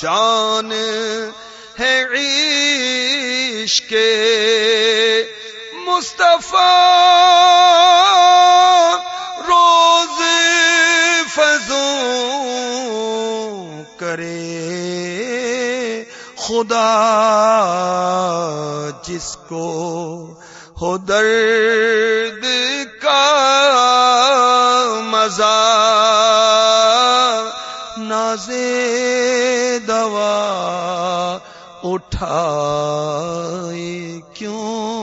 جان ہے عشق مصطفیٰ روز فضو کرے خدا جس کو ہو درد کا مزہ ناز دوا اٹھائے کیوں